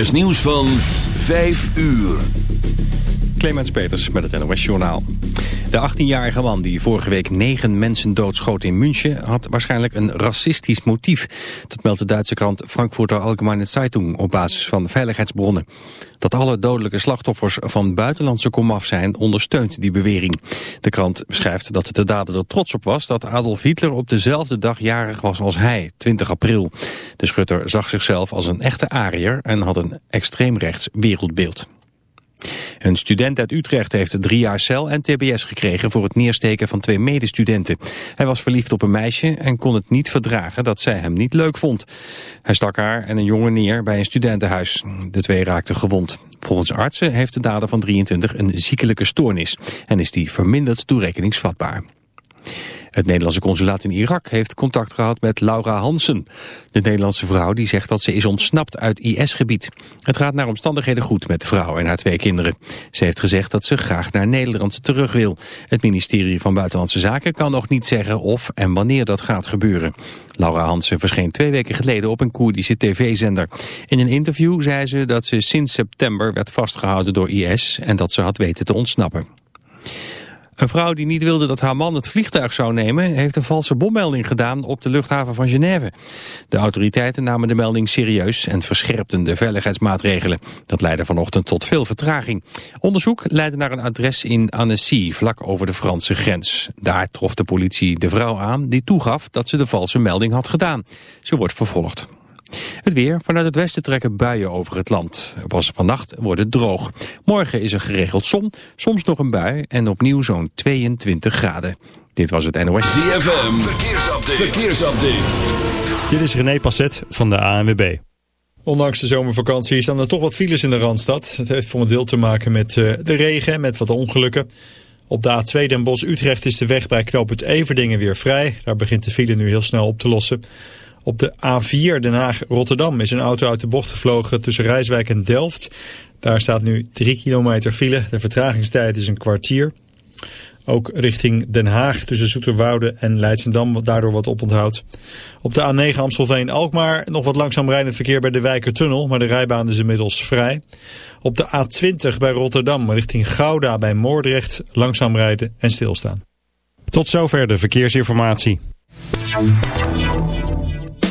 is nieuws van 5 uur. Clemens Peters met het NOS Journaal. De 18-jarige man die vorige week negen mensen doodschoot in München... had waarschijnlijk een racistisch motief. Dat meldt de Duitse krant Frankfurter Allgemeine Zeitung... op basis van veiligheidsbronnen. Dat alle dodelijke slachtoffers van buitenlandse komaf zijn... ondersteunt die bewering. De krant beschrijft dat de dader er trots op was... dat Adolf Hitler op dezelfde dag jarig was als hij, 20 april. De schutter zag zichzelf als een echte Ariër... en had een extreemrechts wereldbeeld. Een student uit Utrecht heeft drie jaar cel en tbs gekregen voor het neersteken van twee medestudenten. Hij was verliefd op een meisje en kon het niet verdragen dat zij hem niet leuk vond. Hij stak haar en een jongen neer bij een studentenhuis. De twee raakten gewond. Volgens artsen heeft de dader van 23 een ziekelijke stoornis en is die verminderd toerekeningsvatbaar. Het Nederlandse consulaat in Irak heeft contact gehad met Laura Hansen. De Nederlandse vrouw die zegt dat ze is ontsnapt uit IS-gebied. Het gaat naar omstandigheden goed met de vrouw en haar twee kinderen. Ze heeft gezegd dat ze graag naar Nederland terug wil. Het ministerie van Buitenlandse Zaken kan nog niet zeggen of en wanneer dat gaat gebeuren. Laura Hansen verscheen twee weken geleden op een Koerdische tv-zender. In een interview zei ze dat ze sinds september werd vastgehouden door IS en dat ze had weten te ontsnappen. Een vrouw die niet wilde dat haar man het vliegtuig zou nemen... heeft een valse bommelding gedaan op de luchthaven van Genève. De autoriteiten namen de melding serieus... en verscherpten de veiligheidsmaatregelen. Dat leidde vanochtend tot veel vertraging. Onderzoek leidde naar een adres in Annecy, vlak over de Franse grens. Daar trof de politie de vrouw aan die toegaf dat ze de valse melding had gedaan. Ze wordt vervolgd. Het weer. Vanuit het westen trekken buien over het land. Pas vannacht wordt het droog. Morgen is er geregeld zon, soms nog een bui en opnieuw zo'n 22 graden. Dit was het NOS. ZFM. Verkeersupdate. Verkeersupdate. Dit is René Passet van de ANWB. Ondanks de zomervakantie staan er toch wat files in de Randstad. Het heeft voor een deel te maken met uh, de regen en met wat ongelukken. Op de A2 Den Bosch-Utrecht is de weg bij knooppunt Everdingen weer vrij. Daar begint de file nu heel snel op te lossen. Op de A4 Den Haag-Rotterdam is een auto uit de bocht gevlogen tussen Rijswijk en Delft. Daar staat nu 3 kilometer file. De vertragingstijd is een kwartier. Ook richting Den Haag tussen Zoeterwoude en Leidsendam, daardoor wat oponthoud. Op de A9 Amstelveen-Alkmaar nog wat langzaam rijdend verkeer bij de Wijkertunnel, maar de rijbaan is inmiddels vrij. Op de A20 bij Rotterdam richting Gouda bij Moordrecht langzaam rijden en stilstaan. Tot zover de verkeersinformatie.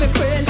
me friend.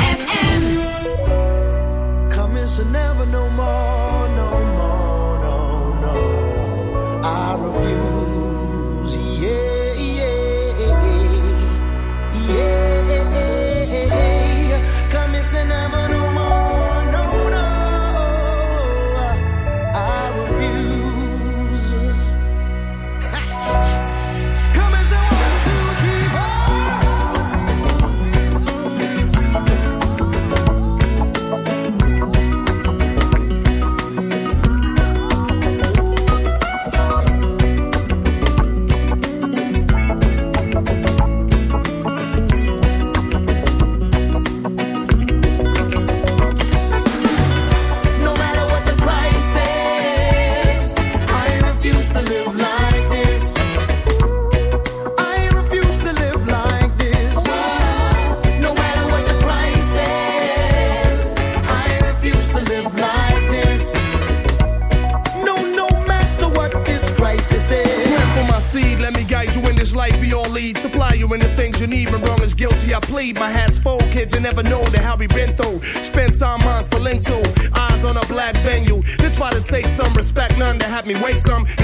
Never know the hell we been through. Spent time on Stalento, eyes on a black venue. They try to take some respect, none to have me wake some.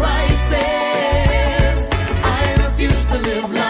Prices. I refuse to live life.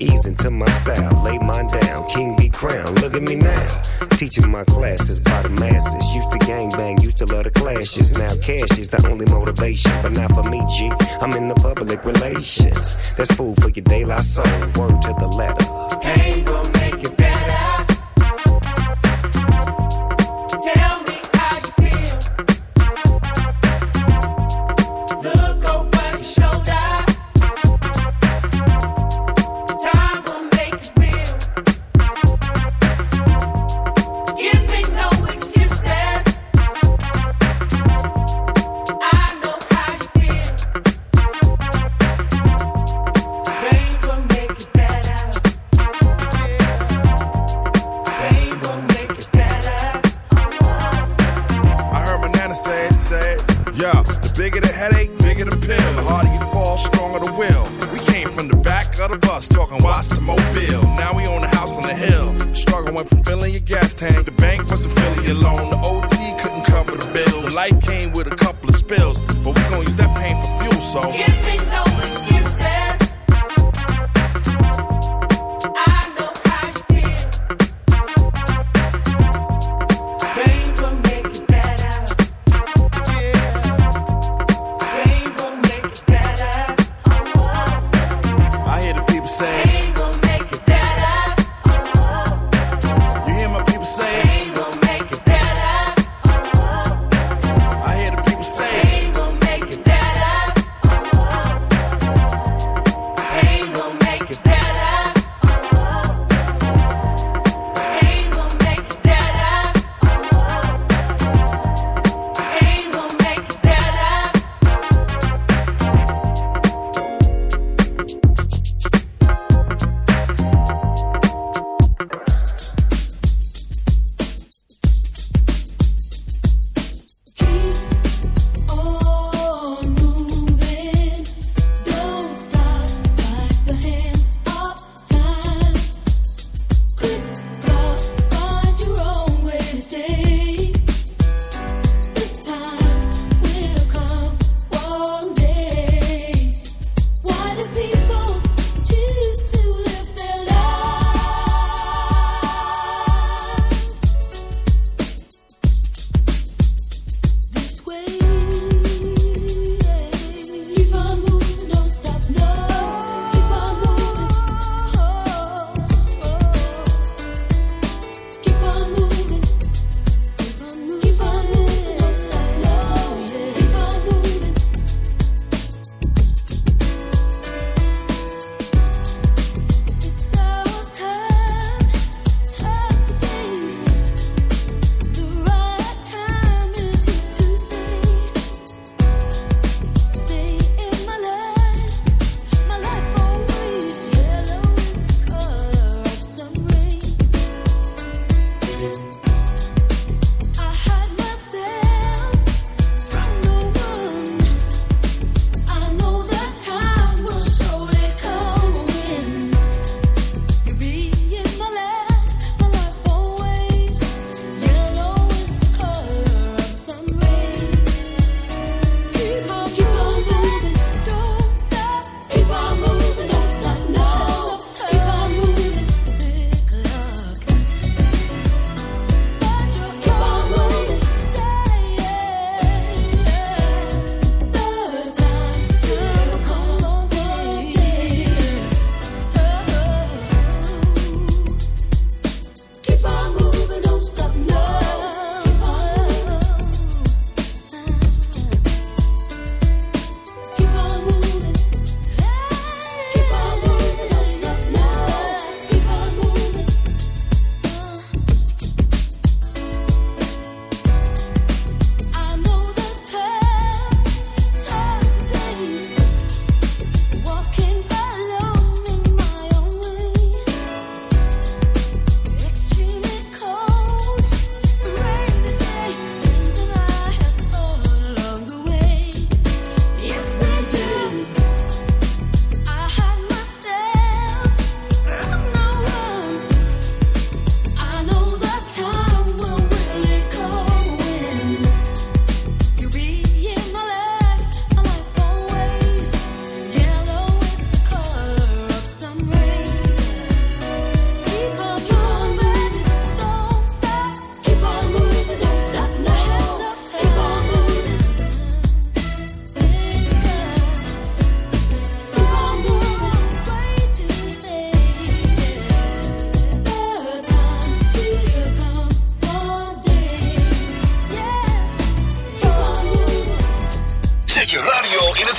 Ease into my style. Lay mine down. King be crowned. Look at me now. Teaching my classes by the masses. Used to gang bang. Used to love the clashes. Now cash is the only motivation. But not for me, G. I'm in the public relations. That's food for your La Soul. Word to the letter. Pain will make it better. Tell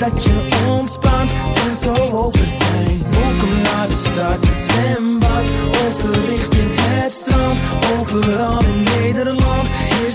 dat je ontspant en zo over zijn. Welkom naar de stad, het zwembad. Over richting het strand. Overal in Nederland is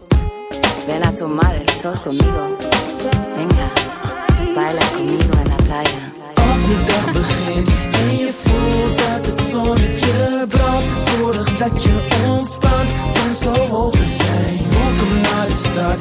Ven a tomar el sol conmigo. Venga, baila conmigo en la playa. Als de dag begint en je voelt dat het zonnetje brandt. Zorg dat je ontspant en zo over zijn. Welkom naar de stad,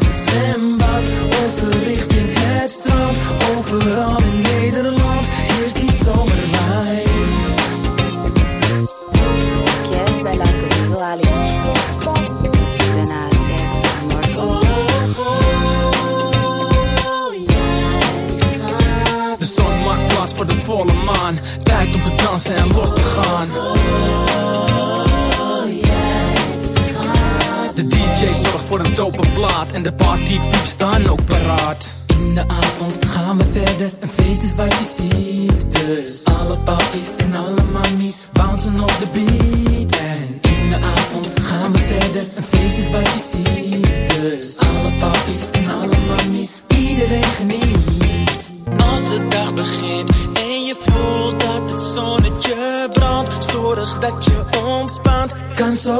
plaat en de partypieps staan ook paraat. In de avond gaan we verder, een feest is wat je ziet. Dus alle papies en alle mammies bouncen op de beat. En in de avond gaan we verder, een feest is wat je ziet. Dus alle papies en alle mammies, iedereen geniet. Als de dag begint en je voelt dat het zonnetje brandt, zorg dat je ontspant, kan zo